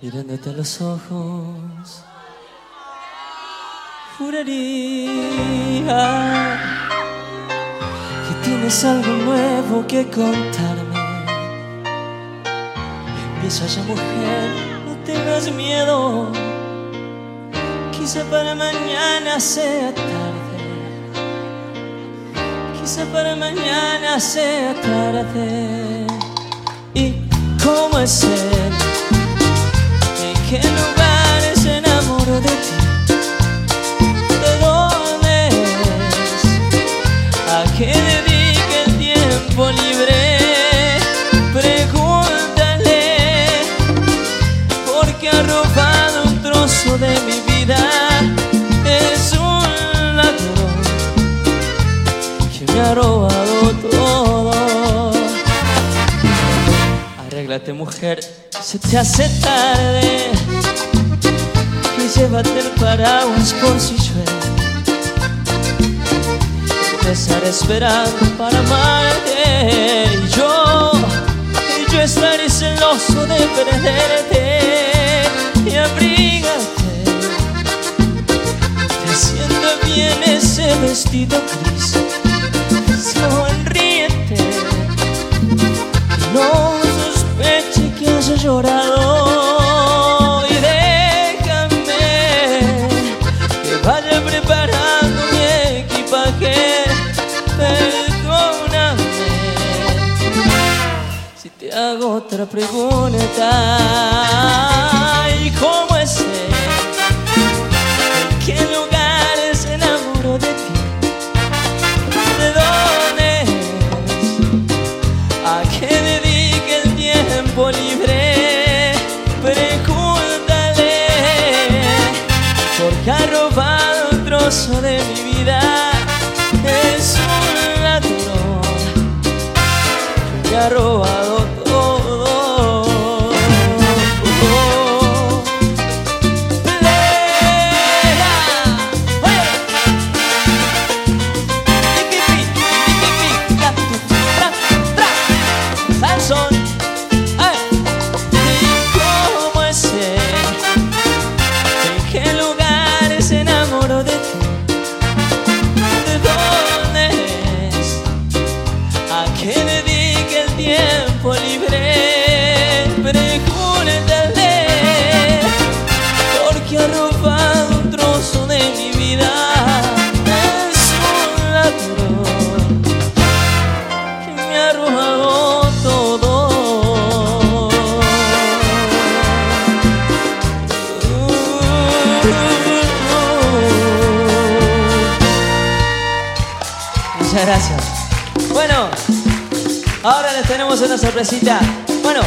mirándote a los ojos, juraría que tienes algo nuevo que contarme. Empieza ya, mujer, no tengas miedo. Quizá para mañana sea tarde. Quizá para mañana sea tarde. ¿Y cómo es él? Tiempo libre? Pregúntale, porque ha robado un trozo de mi vida. Es un ladrón que me ha robado todo. Arréglate mujer, se te hace tarde Y llévate el paraguas por si llueve Estaré esperando para amarte Y yo, y yo estaré celoso de perderte Y abrígate Te sienta bien ese vestido gris Sonríete no sospeche que haya llorado te hago otra pregunta. ¿Y cómo es él? ¿En qué lugar se enamoró de ti? ¿De dónde? ¿A qué dedica el tiempo libre? Pregúntale, porque ha robado un trozo de mi vida. Que me ha robado todo. Muchas gracias. Bueno, ahora les tenemos una sorpresita. Bueno,